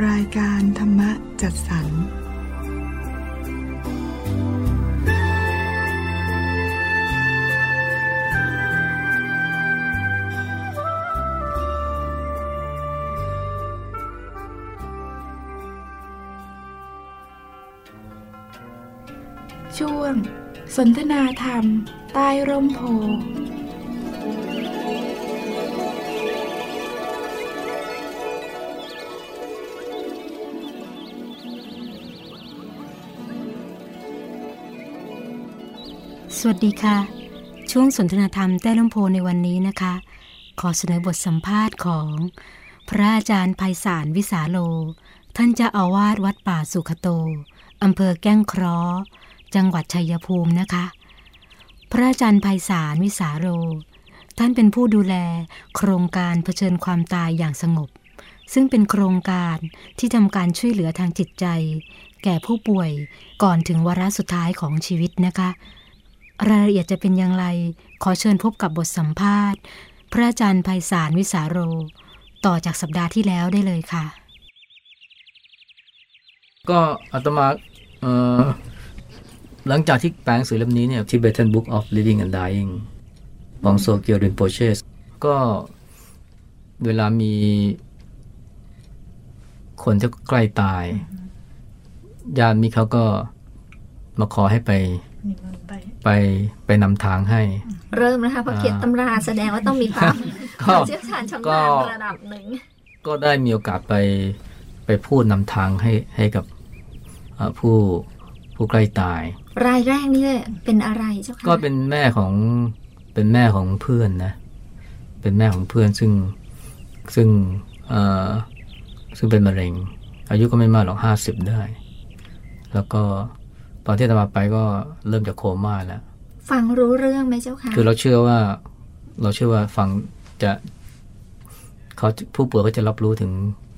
รายการธรรมจัดสรรช่วง สนทนาธรรม ใต้ร่มโพ สวัสดีค่ะ ช่วงสนทนาธรรมใต้ร่มโพในวันนี้นะคะ ขอเสนอบทสัมภาษณ์ของ พระอาจารย์ไพศาลวิสาโล ท่านเจ้าอาวาสวัดป่าสุขโตอำเภอแก้งคราะห์จังหวัดชัยภูมินะคะ พระอาจารย์ไพศาลวิสาโล ท่านเป็นผู้ดูแลโครงการเผชิญความตายอย่างสงบ ซึ่งเป็นโครงการที่ทำการช่วยเหลือทางจิตใจ แก่ผู้ป่วยก่อนถึงวาระสุดท้ายของชีวิตนะคะ รายละเอียดจะเป็นอย่างไร ขอเชิญพบกับบทสัมภาษณ์ พระอาจารย์ไพศาลวิสาโร ต่อจากสัปดาห์ที่แล้วได้เลยค่ะ ก็อาตมาหลังจากที่แปลงสือเล่มนี้เนี่ย Tibetan Book of Living and Dying ของโซเกียวรินโปเชสก็เวลามีคนที่ใกล้ตาย ญาติมิเขาก็มาขอให้ไป ไปไปนำทางให้ เริ่มนะคะเพราะเขียนตำราแสดงว่าต้องมีความก็เชี่ยวชาญชำก็นาญระดับหนึ่ง ก็ได้มีโอกาสไปไปพูดนำทางให้ให้กับเอ่อผู้ผู้ใกล้ตาย รายแรกนี่เป็นอะไรเจ้าค่ะก็เป็นแม่ของเป็นแม่ของเพื่อนนะ เป็นแม่ของเพื่อนซึ่งซึ่งเอ่อซึ่งเป็นมะเร็ง อายุก็ไม่มากหรอกห้าสิบได้ แล้วก็ ตอนที่อาตมาไปก็เริ่มจะโคม่าแล้ว ฟังรู้เรื่องไหมเจ้าค่ะ คือเราเชื่อว่า เราเชื่อว่าฟังจะเขาผู้ป่วยก็จะรับรู้ถึง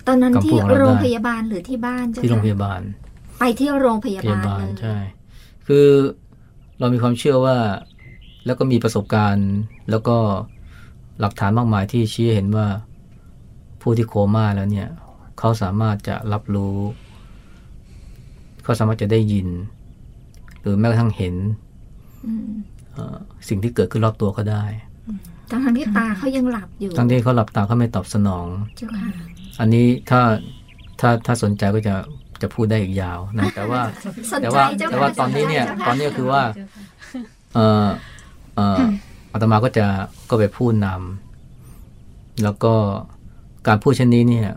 ตอนนั้นกับที่พวกเราได้โรงพยาบาลหรือที่บ้านเจ้าที่โรงพค่ะยาบาล ไปที่โรงพยาพยาบาลบาลเลยใช่ คือเรามีความเชื่อว่า แล้วก็มีประสบการณ์ แล้วก็หลักฐานมากมายที่ชี้ให้เห็นว่าผู้ที่โคม่าแล้วเนี่ย เขาสามารถจะรับรู้ เขาสามารถจะได้ยิน หรือแม้กระทั่งเห็นอืมเอ่อสิ่งที่เกิดขึ้นรอบตัวเขาได้ทั้งๆที่ตาเขายังหลับอยู่ทั้งที่เขาหลับตาเขาไม่ตอบสนองเจ้าค่ะอันนี้ถ้าถ้าถ้าสนใจก็จะจะพูดได้อีกยาวนะแต่ว่าสนแต่ใจว่าเจ้าแต่ค่ะว่าตอนนี้เนี่ยสใจตอนนี้ก็คือว่าเอ่อเอ่ออาตมาก็จะก็ไปพูดนำแล้วก็การพูดเช่นนี้เนี่ย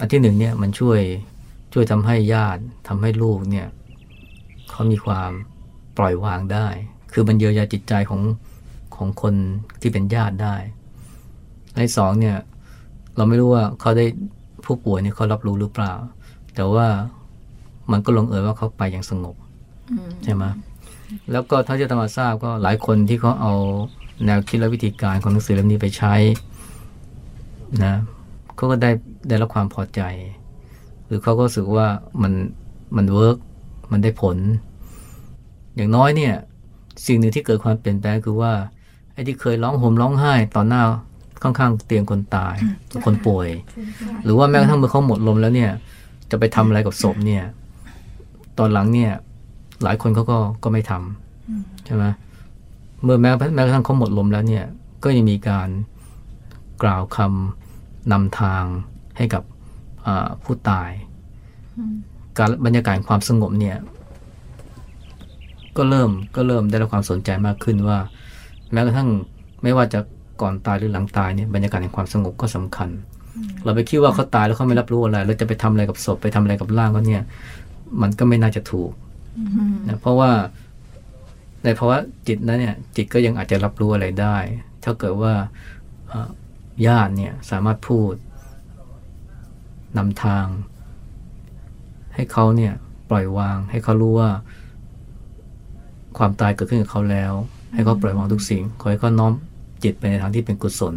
อันที่หนึ่งเนี่ยมันช่วยช่วยทำให้ญาติทำให้ลูกเนี่ย เขามีความปล่อยวางได้ คือมันเยียวยาจิตใจของของคนที่เป็นญาติได้ในสองเนี่ย เราไม่รู้ว่าเขาได้ผู้ป่วยเนี่ยเขารับรู้หรือเปล่า แต่ว่ามันก็ลงเอยว่าเขาไปอย่างสงบใช่ไหมแล้วก็ท่าที่อาตมาทราบก็หลายคนที่เขาเอาแนวคิดและวิธีการของหนังสือเล่มนี้ไปใช้นะเขาก็ได้ได้รับความพอใจ หรือเขาก็รู้สึกว่ามันมันเวิร์ก มันได้ผล อย่างน้อยเนี่ยสิ่งหนึ่งที่เกิดความเปลี่ยนแปลงคือว่าไอ้ที่เคยร้องห่มร้องไห้ต่อหน้าข้างๆเตียงคนตายคนป่วย หรือว่าแม้กระทั่งเมื่อเขาหมดลมแล้วเนี่ย จะไปทำอะไรกับศพเนี่ย ตอนหลังเนี่ย หลายคนเขาก็ก็ไม่ทำใช่ไหมเมื่อแม้แม้กระทั่งเขาหมดลมแล้วเนี่ย ก็ยังมีการกล่าวคำนำทางให้กับผู้ตาย การบรรยากาศความสงบเนี่ย ก็เริ่มก็เริ่มได้รับความสนใจมากขึ้นว่า แม้กระทั่งไม่ว่าจะก่อนตายหรือหลังตายเนี่ยบรรยากาศแห่งความสงบก็สำคัญ เราไปคิดว่าเขาตายแล้วเขาไม่รับรู้อะไร เราจะไปทำอะไรกับศพไปทำอะไรกับร่างเขาเนี่ย มันก็ไม่น่าจะถูกอืมนะเพราะว่าในภาวะจิตนั้นเนี่ย จิตก็ยังอาจจะรับรู้อะไรได้ ถ้าเกิดว่าเอ่อญาติเนี่ยสามารถพูดนำทาง ให้เขาเนี่ยปล่อยวาง ให้เขารู้ว่า ความตายเกิดขึ้นกับเขาแล้ว ให้เขาปล่อยวางทุกสิ่ง ขอให้เขาน้อมจิตไปในทางที่เป็นกุศล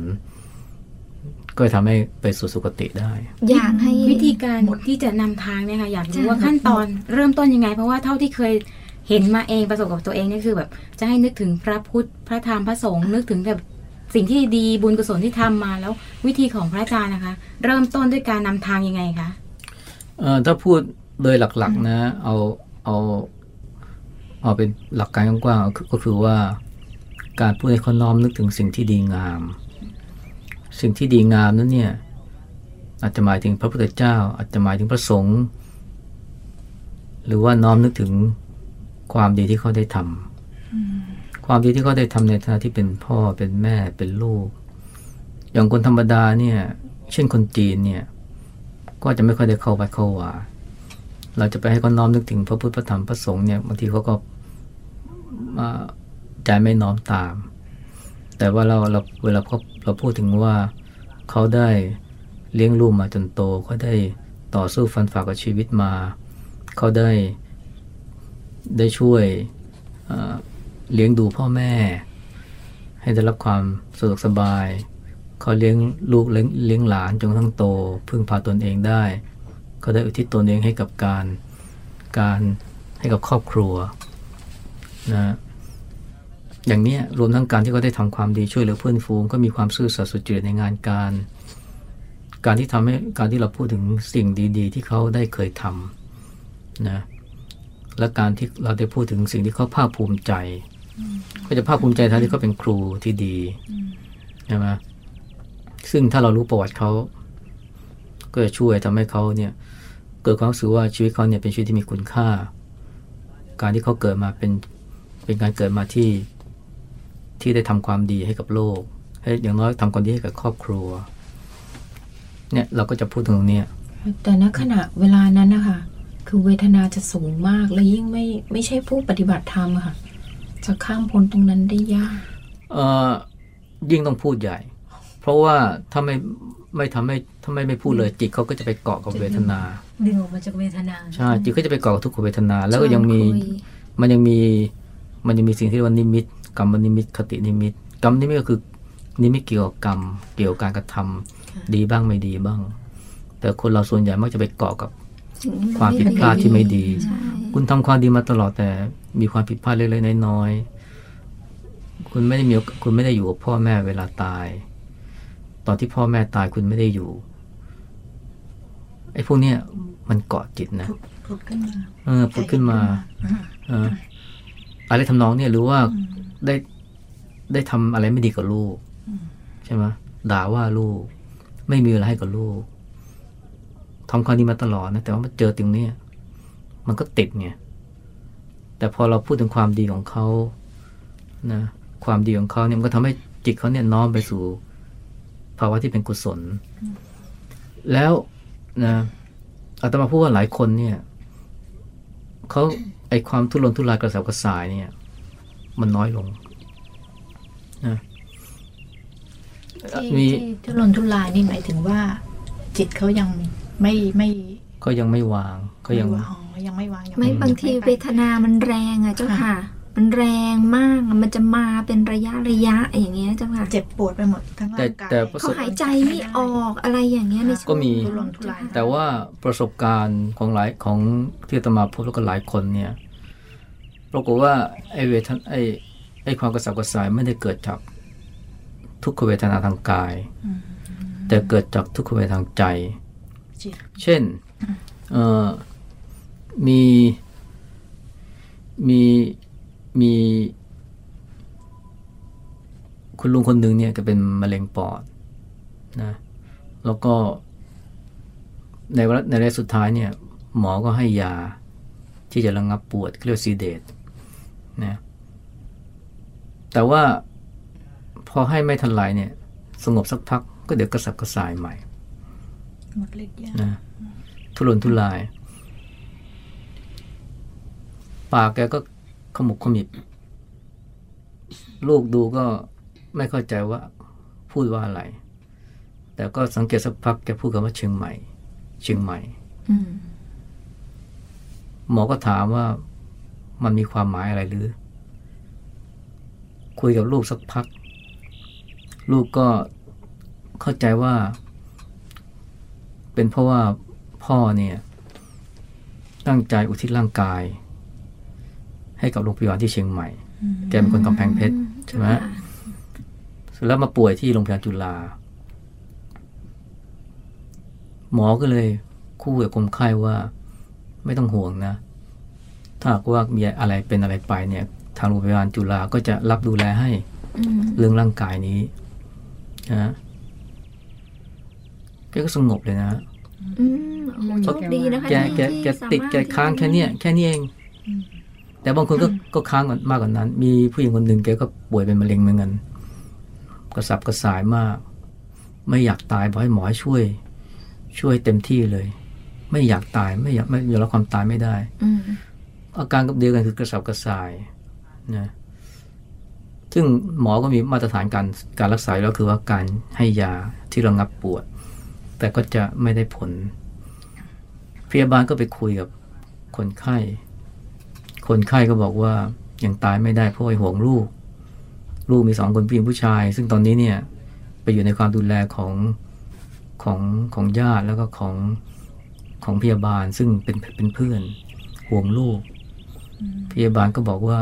ก็จะทำให้ไปสู่สุคติได้ อยากให้วิธีการที่จะนำทางเนี่ยค่ะอยากรู้ใช่ว่าขั้นตอนเริ่มต้นยังไง เพราะว่าเท่าที่เคยเห็นมาเองประสบกับตัวเองนี่คือแบบ จะให้นึกถึงพระพุทธพระธรรมพระสงฆ์นึกถึงแบบสิ่งที่ดีบุญกุศลที่ทำมาแล้ววิธีของพระอาจารย์นะคะ เริ่มต้นด้วยการนำทางยังไงคะเอ่อถ้าพูด โดยหลักๆ นะ เอาเอาเอาเป็นหลักการกว้างๆก็คือว่าการพูดให้คนน้อมนึกถึงสิ่งที่ดีงาม สิ่งที่ดีงามนั้นเนี่ยอาจจะหมายถึงพระพุทธเจ้า อาจจะหมายถึงพระสงฆ์หรือว่าน้อมนึกถึงความดีที่เขาได้ทำความดีที่เขาได้ทำในฐานะที่เป็นพ่อเป็นแม่เป็นลูก อย่างคนธรรมดาเนี่ย เช่นคนจีนเนี่ย ก็จะไม่ค่อยได้เข้าไปเข้าว่า เราจะไปให้เขาน้อมนึกถึงพระพุทธพระธรรมพระสงฆ์เนี่ยบางทีเขาก็าใจไม่น้อมตาม แต่ว่าเราเราเวลาเขาเราพูดถึงว่าเขาได้เลี้ยงลูกมาจนโตเขาได้ต่อสู้ฟันฝ่ากับชีวิตมา เขาได้ได้ช่วยเลี้ยงดูพ่อแม่ ให้ได้รับความสะดวกสบาย เขาเลี้ยงลูกเลี้ยงเลี้ยงหลานจนทั่งโต พึ่งพาตนเองได้ เขาได้อุทิศตนเองให้กับการการให้กับครอบครัวนะอย่างเนี้ยรวมทั้งการที่เขาได้ทำความดีช่วยเหลือเพื่อนฝูงก็มีความซื่อสัตย์สุจริตในงานการ การที่ทำให้การที่เราพูดถึงสิ่งดีๆ ที่เขาได้เคยทำนะและการที่เราได้พูดถึงสิ่งที่เขาภาคภูมิใจ ก็จะภาคภูมิใจทั้งที่เขาเป็นครูที่ดีใช่ไหมซึ่งถ้าเรารู้ประวัติเขาก็จะช่วยทำให้เขาเนี่ย เกิดความรู้สึกว่าชีวิตเขาเนี่ยเป็นชีวิตที่มีคุณค่า การที่เขาเกิดมาเป็นเป็นการเกิดมาที่ที่ได้ทำความดีให้กับโลก ให้อย่างน้อยทำความดีให้กับครอบครัว เนี่ยเราก็จะพูดถึงตรงเนี้ยแต่ณขณะเวลานั้นนะคะคือเวทนาจะสูงมากและยิ่งไม่ไม่ใช่ผู้ปฏิบัติธรรมอะค่ะ จะข้ามพ้นตรงนั้นได้ยาก เอ่อยิ่งต้องพูดใหญ่ เพราะว่าถ้าไม่ ไม่ทำให้ถ้าไม่ไม่พูดเลยจิตเขาก็จะไปเกาะกับเวทนาดึงออกมาจากเวทนาใช่จิตก็จะไปเกาะกับทุกขเวทนา แล้วก็ยังมีชวนคุยมันยังมีมันยังมีสิ่งที่เรียกว่านิมิต กรรมนิมิต คตินิมิต กรรมนิมิตก็คือนิมิตเกี่ยวกับกรรมเกี่ยวกับการกระทำดีบ้างไม่ดีบ้าง แต่คนเราส่วนใหญ่มักจะไปเกาะกับสิ่งที่เป็นความผิดพลาดที่ไม่ดีใช่คุณทำความดีมาตลอดแต่มีความผิดพลาดเล็กๆน้อยๆคุณไม่ได้มีโอกาสคุณไม่ได้อยู่กับพ่อแม่เวลาตาย ตอนที่พ่อแม่ตายคุณไม่ได้อยู่ ไอ้พวกเนี้ยมันเกาะจิตนะผุดขึ้นมาเออผุดขึ้นมาเอออะไรทำนองเนี่ยหรือว่าได้ได้ทำอะไรไม่ดีกับลูกใช่ไหมด่าว่าลูก ไม่มีอะไรให้กับลูกทำความดีมาตลอดนะแต่ว่ามาเจอตรงเนี้ยมันก็ติดไงแต่พอเราพูดถึงความดีของเขานะ ความดีของเขาเนี่ยมันก็ทำให้จิตเขาเนี่ยน้อมไปสู่ ภาวะที่เป็นกุศล แล้วนะอาตมาพูดว่าหลายคนเนี่ยเขาไอความทุรนทุรายกระสับกระส่ายเนี่ย มันน้อยลงนะที่มีที่ทุรนทุรายนี่หมายถึงว่า จิตเขายังไม่ไม่ก็ยังไม่วางก็ยังไม่วางยังไม่วางยังไม่ไม่บางทีเวทนามันแรงอะเจ้าค่ะ มันแรงมากอะมันจะมาเป็นระยะระยะอย่างเงี้ยเจ้าค่ะเจ็บปวดไปหมดทั้งร่างกายแต่แต่ประสเขาบหายใจไม่ออกอะไรอย่างเงี้ยในช่วงก็มีทุรนทุรายแต่ว่าประสบการณ์ของหลายของที่อาตมาพบแล้วก็หลายคนเนี่ยปรากฏว่าไอ้เวทนไอ้ไอ้ความกระสับกระส่ายไม่ได้เกิดจากทุกขเวทนาทางกาย แต่เกิดจากทุกขเวทนาทางใจจิตเช่นเอ่อมีมี มีคุณลุงคนหนึ่งเนี่ยก็เป็นมะเร็งปอดนะแล้วก็ ในวาระในระยะสุดท้ายเนี่ย หมอก็ให้ยาที่จะระงับปวดเรียกว่าซีเดตนะแต่ว่าพอให้ไม่ทันไรเนี่ย สงบสักพักก็เดี๋ยวกระสับกระส่ายใหม่หมดฤทธิ์ยานะทุรนทุราย ปากแกก็ ขมุกขมิบ ลูกดูก็ไม่เข้าใจว่าพูดว่าอะไร แต่ก็สังเกตสักพักแกพูดคำว่าเชียงใหม่ เชียงใหม่อืมหมอก็ถามว่ามันมีความหมายอะไรหรือ คุยกับลูกสักพัก ลูกก็เข้าใจว่า เป็นเพราะว่าพ่อเนี่ย ตั้งใจอุทิศร่างกาย ให้กับโรงพยาบาลที่เชียงใหม่ แกเป็นคนกำแพงเพชรใช่ไหมเสร็จแล้วมาป่วยที่โรงพยาบาลจุฬาหมอก็เลยคู่กับคนไข้ว่า ไม่ต้องห่วงนะ ถ้าหากว่ามีอะไรเป็นอะไรไปเนี่ย ทางโรงพยาบาลจุฬาก็จะรับดูแลให้อืมเรื่องร่างกายนี้นะแกก็สงบเลยนะอืมโอ้โหโชคดีนะคะแกที่แกที่แกติดสมรถแกค้างแค่เนี้ยแค่นี้เอง แต่บางคนก็ก็ค้างกว่ามากกว่านั้น มีผู้หญิงคนหนึ่งแกก็ป่วยเป็นมะเร็งเหมือนกันกระสับกระส่ายมาก ไม่อยากตายบอกให้หมอให้ช่วย ช่วยเต็มที่เลย ไม่อยากตายไม่อยากไม่ยอมรับความตายไม่ได้อืมอาการกับเดียวกันคือกระสับกระส่ายนะซึ่งหมอก็มีมาตรฐานการการรักษาอยู่แล้วคือว่าการให้ยาที่ระงับปวด แต่ก็จะไม่ได้ผล พยาบาลก็ไปคุยกับคนไข้ คนไข้ก็บอกว่ายังตายไม่ได้เพราะว่าห่วงลูก ลูกมีสองคนผู้หญิงผู้ชาย ซึ่งตอนนี้เนี่ยไปอยู่ในความดูแลของของของญาติแล้วก็ของของพยาบาลซึ่งเป็นเป็นเพื่อนห่วงลูก พยาบาลก็บอกว่า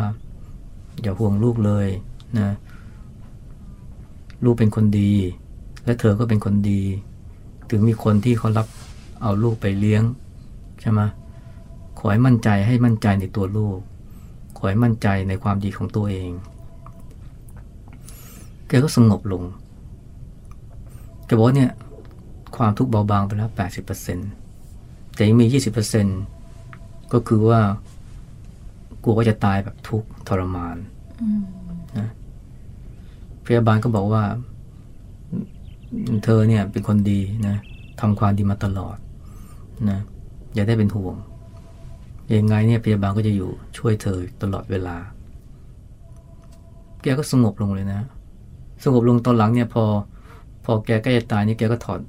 อย่าห่วงลูกเลยนะลูกเป็นคนดี และเธอก็เป็นคนดี ถึงมีคนที่เขารับเอาลูกไปเลี้ยงใช่ไหม อให้มั่นใจให้มั่นใจในตัวลูก ขอให้มั่นใจในความดีของตัวเอง แกก็สงบลง แกบอกว่าเนี่ย ความทุกข์เบาบางไปแล้วแปดสิบเปอร์เซ็นแต่ยังมียี่สิบเปอร์เซ็นก็คือว่ากลัวว่าจะตายแบบทุกข์ทรมานนะพยาบาลก็บอกว่า เธอเนี่ยเป็นคนดีนะทำความดีมาตลอดนะอย่าได้เป็นห่วง ยังไงเนี่ยพยาบาลก็จะอยู่ช่วยเธอตลอดเวลา แกก็สงบลงเลยนะ สงบลงตอนหลังเนี่ยพอ พอแกใกล้จะตายนี่แกก็ถอด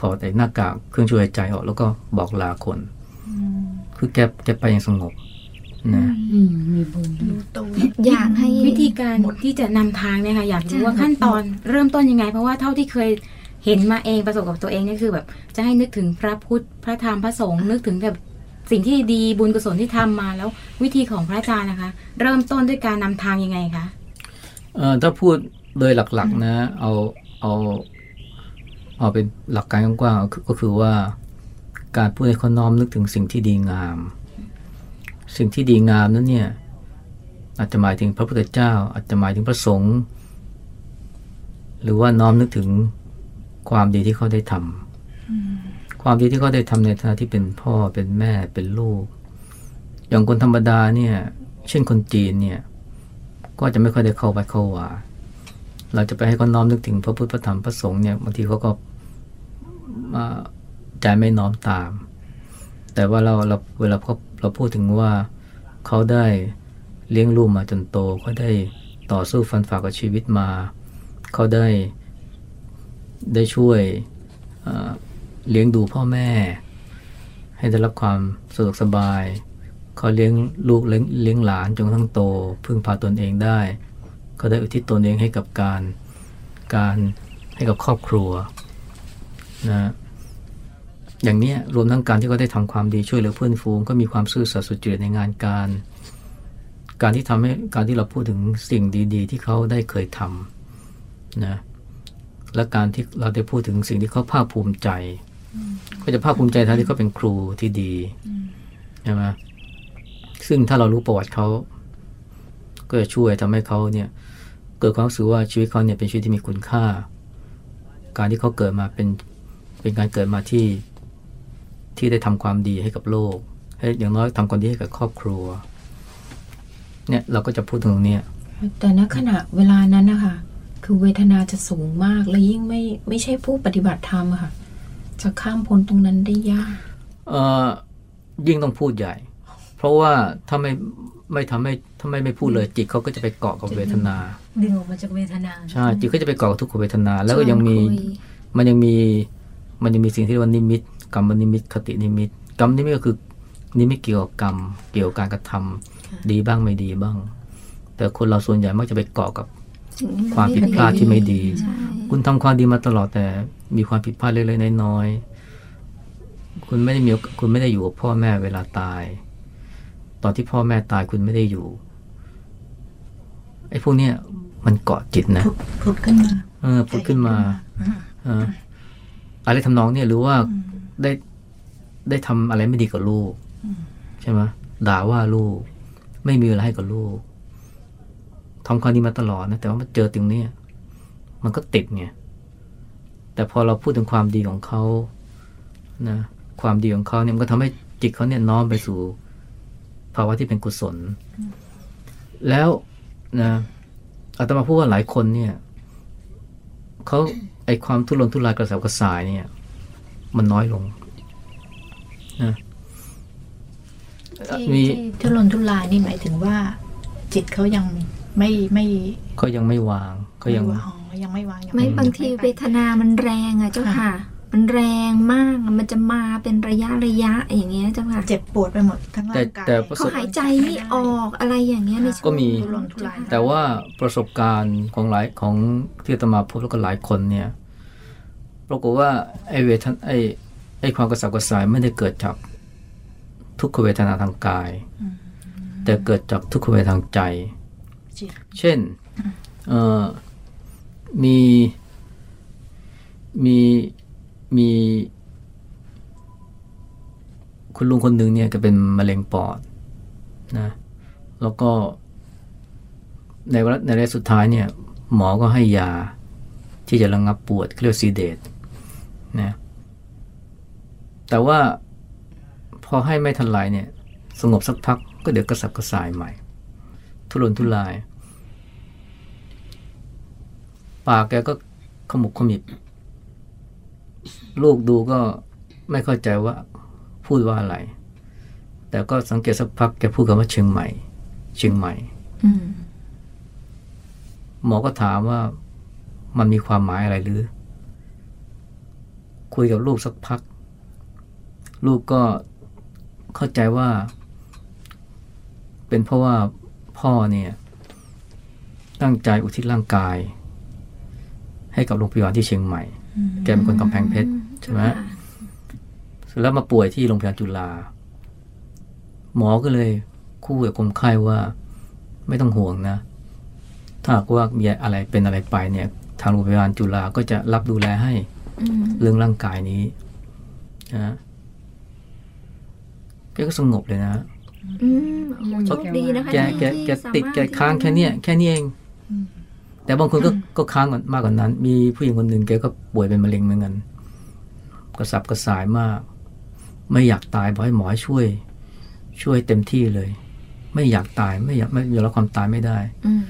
ถอดแต่หน้ากากเครื่องช่วยหายใจออกแล้วก็บอกลาคน คือแกแกไปอย่างสงบนะอืมมีบุญรู้ตัวอยากให้วิธีการที่จะนำทางเนี่ยค่ะอยากรู้ว่าขั้นตอนเริ่มต้นยังไง เพราะว่าเท่าที่เคยเห็นมาเองประสบกับตัวเองเนี่ยคือแบบ จะให้นึกถึงพระพุทธพระธรรมพระสงฆ์นึกถึงแบบ สิ่งที่ดีบุญกุศลที่ทำมาแล้ววิธีของพระอาจารย์นะคะ เริ่มต้นด้วยการนำทางยังไงคะเอ่อถ้าพูดโดยหลักๆนะ เอาเอาเอาเป็นหลักการกว้างๆก็คือว่าการพูดให้เขาน้อมนึกถึงสิ่งที่ดีงาม สิ่งที่ดีงามนั้นเนี่ยอาจจะหมายถึงพระพุทธเจ้า อาจจะหมายถึงพระสงฆ์หรือว่าน้อมนึกถึงความดีที่เขาได้ทำ ความดีที่เขาได้ทำในฐานะที่เป็นพ่อเป็นแม่เป็นลูก อย่างคนธรรมดาเนี่ยเช่นคนจีนเนี่ยก็จะไม่ค่อยได้เข้าไปเข้าว่า เราจะไปให้เขาน้อมนึกถึงพระพุทธพระธรรมพระสงฆ์เนี่ยบางทีเขาก็าใจไม่น้อมตาม แต่ว่าเราเราเวลาเขาเราพูดถึงว่าเขาได้เลี้ยงลูกมาจนโตเขาได้ต่อสู้ฟันฝ่ากับชีวิตมา เขาได้ได้ช่วย เลี้ยงดูพ่อแม่ ให้ได้รับความสะดวกสบายเขาเลี้ยงลูกเลี้ยงหลานจนทั่งโต พึ่งพาตนเองได้เขาได้อุทิศตนเองให้กับการการให้กับครอบครัวนะอย่างเนี้ยรวมทั้งการที่เขาได้ทำความดีช่วยเหลือเพื่อนฝูงก็มีความซื่อสัตย์สุจริตในงานการ การที่ทำให้การที่เราพูดถึงสิ่งดี ๆ ที่เขาได้เคยทำนะและการที่เราได้พูดถึงสิ่งที่เขาภาคภูมิใจ ก็จะภาคภูมิใจทั้งที่เขาเป็นครูที่ดีใช่ไหมซึ่งถ้าเรารู้ประวัติเขาก็จะช่วยทำให้เขาเนี่ย เกิดความรู้สึกว่าชีวิตเขาเนี่ยเป็นชีวิตที่มีคุณค่า การที่เขาเกิดมาเป็นเป็นการเกิดมาที่ที่ได้ทำความดีให้กับโลก ให้อย่างน้อยทำความดีให้กับครอบครัว เนี่ยเราก็จะพูดถึงตรงเนี้ยแต่ณขณะเวลานั้นนะคะคือเวทนาจะสูงมากและยิ่งไม่ไม่ใช่ผู้ปฏิบัติธรรมอะค่ะ จะข้ามพ้นตรงนั้นได้ยากเอ่อยิ่งต้องพูดใหญ่ เพราะว่าถ้าไม่ไม่ทำให้ถ้าไม่ไม่พูดเลยจิตเขาก็จะไปเกาะกับเวทนา ดึงออกมาจากเวทนาใช่จิตก็จะไปเกาะกับทุกขเวทนา แล้วก็ยังมีชวนคุยมันยังมีมันยังมีสิ่งที่เรียกว่านิมิตกรรมนิมิตคตินิมิตกรรมนิมิตก็คือนิมิตเกี่ยวกับกรรม เกี่ยวกับการกระทำดีบ้างไม่ดีบ้าง แต่คนเราส่วนใหญ่มักจะไปเกาะกับสิ่งที่น ความผิดพลาดที่ไม่ดีใช่คุณทำความดีมาตลอดแต่มีความผิดพลาดเล็กๆน้อยๆคุณไม่ได้มีโอกคุณไม่ได้อยู่กับพ่อแม่เวลาตาย ตอนที่พ่อแม่ตายคุณไม่ได้อยู่ไอ้พวกเนี้ยมันเกาะจิตนะผุดขึ้นมาเออผุดขึ้นมาเอออะไรทำนองเนี่ยหรือว่าได้ได้ทำอะไรไม่ดีกับลูกใช่ไหมด่าว่าลูก ไม่มีอะไรให้กับลูก ทำความดีมาตลอดนะแต่ว่ามาเจอตรงนี้มันก็ติดไงแต่พอเราพูดถึงความดีของเขานะความดีของเขาเนี่ยมันก็ทำให้จิตเขาเนี่ยน้อมไปสู่ ภาวะที่เป็นกุศล แล้วนะอาตมาพูดว่าหลายคนเนี่ยเขาไอความทุรนทุรายกระสับกระส่ายเนี่ย มันน้อยลงนะมีที่ทุรนทุรายนี่หมายถึงว่า จิตเขายัง ไม่ไม่เขายังไม่วางเขายังไม่วางอ๋อยังไม่วางยังไม่บางทีไปเวทนามันแรงอะเจ้าค่ะ มันแรงมากอะมันจะมาเป็นระยะระยะอย่างเงี้ยเจ้าค่ะเจ็บปวดไปหมดทั้งร่างกายแต่แต่ประสเขาบหายใจไม่ออกอะไรอย่างเงี้ยในช่วงก็มีทุรนทุรายแต่ว่าประสบการณ์ของหลายของที่อาตมาพบแล้วก็หลายคนเนี่ยปรากฏว่าไอ้เวทนไอ้ไอ้ความกระสับกระส่ายไม่ได้เกิดจากทุกขเวทนาทางกาย แต่เกิดจากทุกขเวทนาทางใจจิต เช่นเอ่อมีมีมีคุณลุงคนหนึ่งเนี่ยก็เป็นมะเร็งปอดนะแล้วก็ ในวาระในระยะสุดท้ายเนี่ย หมอก็ให้ยาที่จะระงับปวดเรียกซีเดตนะแต่ว่าพอให้ไม่ทันไรเนี่ย สงบสักพักก็เดี๋ยวกระสับกระส่ายใหม่ ทุรนทุราย ปากแกก็ขมุกขมิบลูกดูก็ไม่เข้าใจว่าพูดว่าอะไร แต่ก็สังเกตสักพักแกพูดคำว่าเชียงใหม่ เชียงใหม่อืมหมอก็ถามว่ามันมีความหมายอะไรหรือ คุยกับลูกสักพัก ลูกก็เข้าใจว่า เป็นเพราะว่าพ่อเนี่ย ตั้งใจอุทิศร่างกาย ให้กับโรงพยาบาลที่เชียงใหม่ แกเป็นคนกำแพงเพชรใช่ไหมค่ะเสร็จแล้วมาป่วยที่โรงพยาบาลจุฬาหมอก็เลยคู่กับคนไข้ว่าไม่ต้องห่วงนะ ถ้าหากว่ามีอะไรเป็นอะไรไปเนี่ย ทางโรงพยาบาลจุฬาก็จะรับดูแลให้อืมเรื่องร่างกายนี้นะแกก็สงบเลยนะอืมโอ้โหโชคดีนะคะแกที่แกแกที่ติดสมรถแกค้างแค่เนี้ยแค่นี้เอง แต่บางคนก็ก็ค้างกว่ามากกว่านั้น มีผู้หญิงคนหนึ่งแกก็ป่วยเป็นมะเร็งเหมือนกันกระสับกระส่ายมาก ไม่อยากตายบอกให้หมอให้ช่วย ช่วยเต็มที่เลย ไม่อยากตายไม่อยากไม่ยอมรับความตายไม่ได้อืม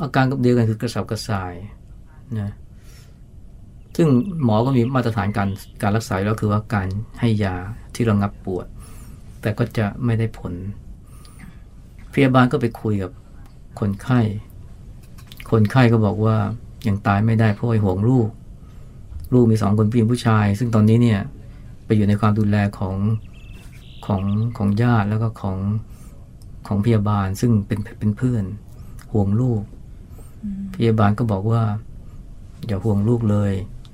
อาการกับเดียวกันคือกระสับกระส่ายนะซึ่งหมอก็มีมาตรฐานการการรักษาอยู่แล้วคือว่าการให้ยาที่ระงับปวด แต่ก็จะไม่ได้ผลพยาบาลก็ไปคุยกับคนไข้ คนไข้ก็บอกว่ายังตายไม่ได้เพราะว่าห่วงลูก ลูกมีสองคนผู้หญิงผู้ชาย ซึ่งตอนนี้เนี่ยไปอยู่ในความดูแลของของของญาติแล้วก็ของของพยาบาลซึ่งเป็นเป็นเพื่อนห่วงลูก พยาบาลก็บอกว่า อย่าห่วงลูกเลย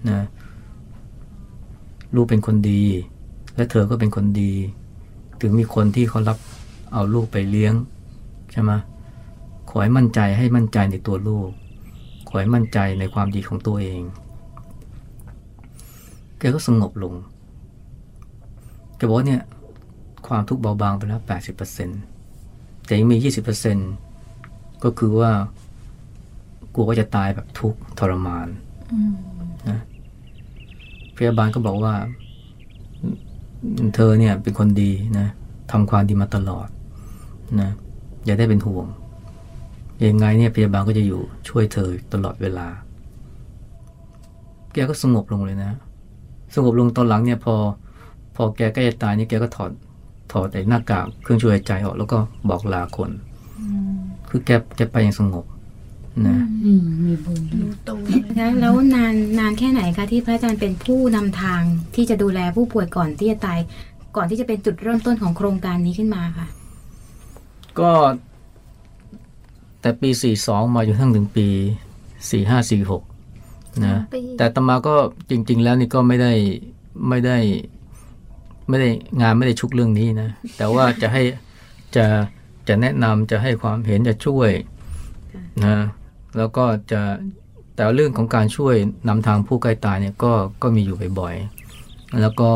นะลูกเป็นคนดี และเธอก็เป็นคนดี ถึงมีคนที่เขารับเอาลูกไปเลี้ยงใช่ไหม อให้มั่นใจให้มั่นใจในตัวลูก ขอให้มั่นใจในความดีของตัวเอง แกก็สงบลง แกบอกเนี่ย ความทุกข์เบาบางไปแล้วแปดสิบเปอร์เซ็นแต่ยังมียี่สิบเปอร์เซ็นก็คือว่ากลัวว่าจะตายแบบทุกข์ทรมานนะพยาบาลก็บอกว่า เธอเนี่ยเป็นคนดีนะทำความดีมาตลอดนะอย่าได้เป็นห่วง ยังไงเนี่ยพยาบาลก็จะอยู่ช่วยเธอตลอดเวลา แกก็สงบลงเลยนะ สงบลงตอนหลังเนี่ยพอ พอแกใกล้จะตายเนี่ยแกก็ถอดถอดไอ้หน้ากากเครื่องช่วยหายใจออกแล้วก็บอกลาคน คือแกแกไปอย่างสงบนะอืมมีบุญรู้ตัวแล้วแล้วนานนานแค่ไหนคะที่พระอาจารย์เป็นผู้นำทางที่จะดูแลผู้ป่วยก่อนที่จะตาย ก่อนที่จะเป็นจุดเริ่มต้นของโครงการนี้ขึ้นมาค่ะ ก็ แต่ปีสี่สองมาจนทั้งถึงปีสี่ห้าสี่หกนะปีแต่อาตมาก็จริง ๆ แล้วนี่ก็ไม่ได้ไม่ได้ไม่ได้งานไม่ได้ชุกเรื่องนี้นะ แต่ว่าจะให้จะจะแนะนำจะให้ความเห็นจะช่วยนะแล้วก็จะแต่เรื่องของการช่วยนำทางผู้ใกล้ตายเนี่ยก็ก็มีอยู่บ่อยๆแล้วก็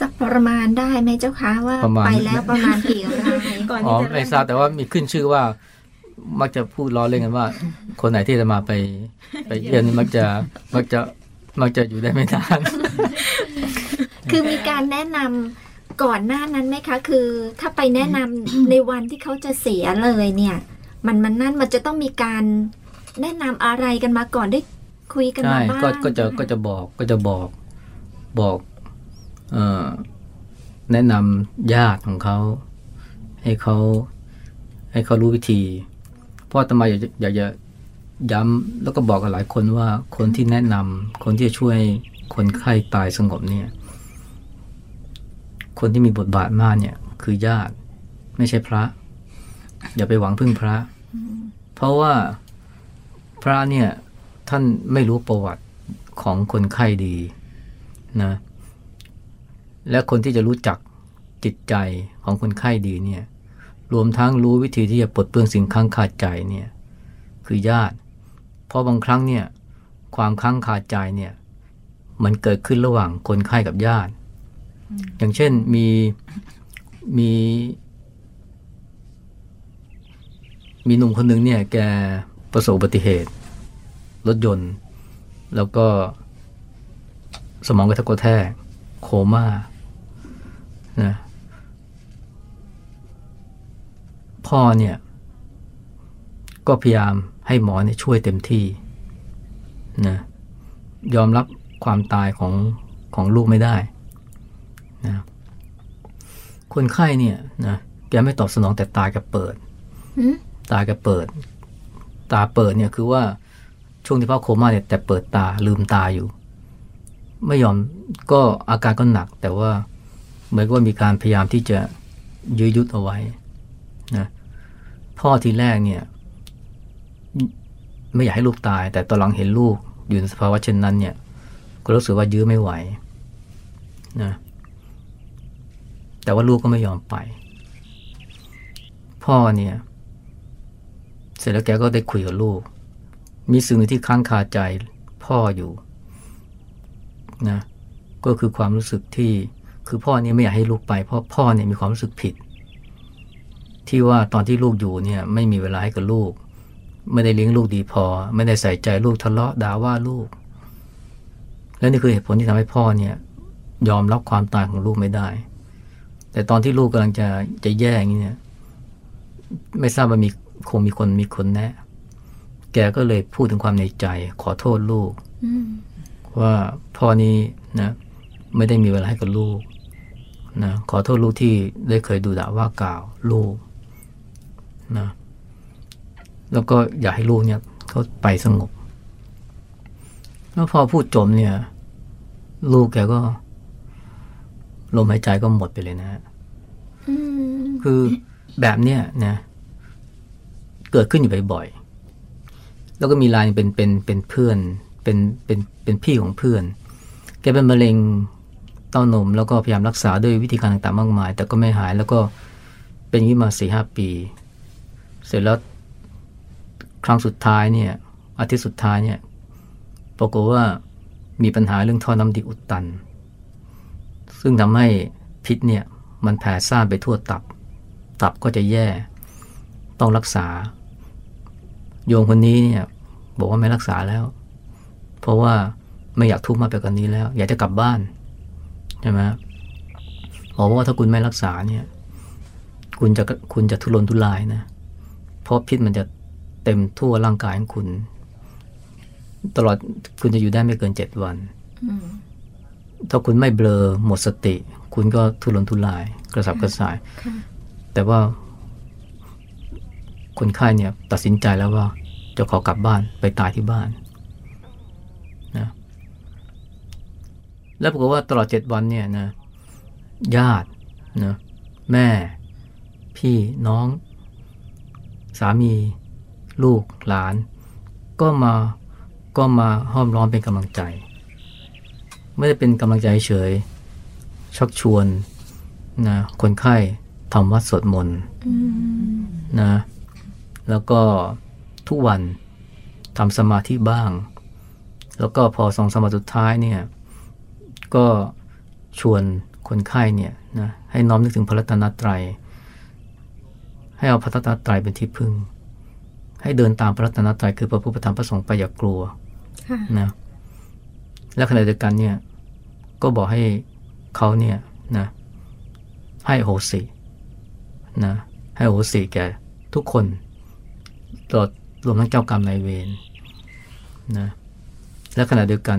สักประมาณได้ไหมเจ้าคะว่าประมาณไปแล้วประมาณกี่รายก่อนอ๋อที่จะไม่ทราบแต่ว่ามีขึ้นชื่อว่ามักจะพูดล้อเล่นกันว่า คนไหนที่จะมาไป ไปเยี่ยมนี่มักจะมักจะมักจะอยู่ได้ไม่นานคือมีการแนะนำก่อนหน้านั้นไหมคะ คือถ้าไปแนะนำในวันที่เขาจะเสียเลยเนี่ย มันมันนั่นมันจะต้องมีการแนะนำอะไรกันมาก่อนได้คุยกันใช่มาบ้างก็ก็จะก็จะบอกก็จะบอกบอกเอ่อ แนะนำญาติของเขา ให้เขาให้เขารู้วิธี เพราะทำไมอยากอยากจะย้ำแล้วก็บอกกับหลายคนว่าคนที่แนะนำคนที่จะช่วยคนไข้ตายสงบเนี่ย คนที่มีบทบาทมากเนี่ย คือญาติไม่ใช่พระ อย่าไปหวังพึ่งพระ เพราะว่าพระเนี่ยท่านไม่รู้ประวัติของคนไข้ดีนะ และคนที่จะรู้จักจิตใจของคนไข้ดีเนี่ยรวมทั้งรู้วิธีที่จะปลดเปลื้องสิ่งค้างคาใจเนี่ยคือญาติ เพราะบางครั้งเนี่ยความค้างคาใจเนี่ยมันเกิดขึ้นระหว่างคนไข้กับญาติ อย่างเช่นมีมีมีหนุ่มคนหนึ่งเนี่ยแกประสบอุบัติเหตุ รถยนต์ แล้วก็สมองกระทบกระแทกโคม่า นะพ่อเนี่ย ก็พยายามให้หมอเนี่ยช่วยเต็มที่นะยอมรับความตายของของลูกไม่ได้นะคนไข้เนี่ยนะแกไม่ตอบสนองแต่ตาแกเปิดหืมตาแกเปิด ตาเปิดเนี่ยคือว่าช่วงที่พ่อโคม่าเนี่ยแต่เปิดตาลืมตาอยู่ ไม่ยอมก็อาการก็หนัก แต่ว่า เหมือนกับว่ามีการพยายามที่จะยื้อยุดเอาไว้นะพ่อทีแรกเนี่ย ไม่อยากให้ลูกตาย แต่ตอนหลังเห็นลูกอยู่ในสภาวะเช่นนั้น เนี่ย ก็รู้สึกว่ายื้อไม่ไหวนะแต่ว่าลูกก็ไม่ยอมไป พ่อเนี่ย เสร็จแล้วแกก็ได้คุยกับลูก มีสิ่งหนึ่งที่ค้างคาใจพ่ออยู่นะก็คือความรู้สึกที่ คือพ่อเนี่ยไม่อยากให้ลูกไป เพราะพ่อเนี่ยมีความรู้สึกผิด ที่ว่าตอนที่ลูกอยู่เนี่ยไม่มีเวลาให้กับลูก ไม่ได้เลี้ยงลูกดีพอ ไม่ได้ใส่ใจลูกทะเลาะด่าว่าลูก และนี่คือเหตุผลที่ทำให้พ่อเนี่ยยอมรับความตายของลูกไม่ได้ แต่ตอนที่ลูกกำลังจะจะแย่อย่างนี้เนี่ยไม่ทราบว่ามีคงมีคนมีคนแนะ แกก็เลยพูดถึงความในใจ ขอโทษลูกอืมว่าพ่อนี้นะ ไม่ได้มีเวลาให้กับลูก นะขอโทษลูกที่ได้เคยดูด่าว่ากล่าวลูกนะแล้วก็อยากให้ลูกเนี่ยเขาไปสงบ แล้วพอพูดจมเนี่ย ลูกแกก็ ลมหายใจก็หมดไปเลยนะฮะคือแบบเนี้ยนะ เกิดขึ้นอยู่บ่อยๆแล้วก็มีรายเป็นเป็นเป็นเพื่อน เป็นเป็นเป็นพี่ของเพื่อน แกเป็นมะเร็ง เต้านม แล้วก็พยายามรักษาด้วยวิธีการต่างๆมากมาย แต่ก็ไม่หายแล้วก็เป็นอย่างนี้มาสี่ห้าปี เสร็จแล้วครั้งสุดท้ายเนี่ยอาทิตย์สุดท้ายเนี่ยปรากฏว่ามีปัญหาเรื่องท่อน้ำดีอุดตัน ซึ่งทำให้พิษเนี่ยมันแผ่ซ่านไปทั่วตับ ตับก็จะแย่ ต้องรักษา โยมคนนี้เนี่ยบอกว่าไม่รักษาแล้ว เพราะว่าไม่อยากทุกข์มากไปกว่านี้แล้ว อยากจะกลับบ้าน ใช่ไหมหมอบอกว่าถ้าคุณไม่รักษาเนี่ย คุณจะคุณจะทุรนทุรายนะ เพราะพิษมันจะเต็มทั่วร่างกายของคุณ ตลอดคุณจะอยู่ได้ไม่เกินเจ็ดวันอืมถ้าคุณไม่เบลอหมดสติ คุณก็ทุรนทุราย กระสับกระส่ายค่ะแต่ว่า คนไข้เนี่ย ตัดสินใจแล้วว่าจะขอกลับบ้านไปตายที่บ้านนะ แล้วปรากฏว่าตลอดเจ็ดวันเนี่ยนะญาตินะแม่ พี่น้อง สามีลูกหลาน ก็มาก็มาห้อมล้อมเป็นกำลังใจ ไม่ได้เป็นกำลังใจเฉย ชักชวนนะคนไข้ทำวัดสวดมนต์นะแล้วก็ทุกวันทำสมาธิบ้าง แล้วก็พอสองสมมาสุดท้ายเนี่ย ก็ชวนคนไข้เนี่ยนะให้น้อมนึกถึงพระรัตนตรัย ให้เอาพระรัตนตรัยเป็นที่พึ่ง ให้เดินตามพระรัตนตรัยคือพระพุทธธรรมพระสงฆ์ไปอย่ากลัวค่ะนะและขณะเดียวกันเนี่ยก็บอกให้เขาเนี่ยนะให้อโหสินะให้อโหสิแก่ทุกคนตลอดรวมทั้งเจ้ากรรมนายเวรนะและขณะเดียวกัน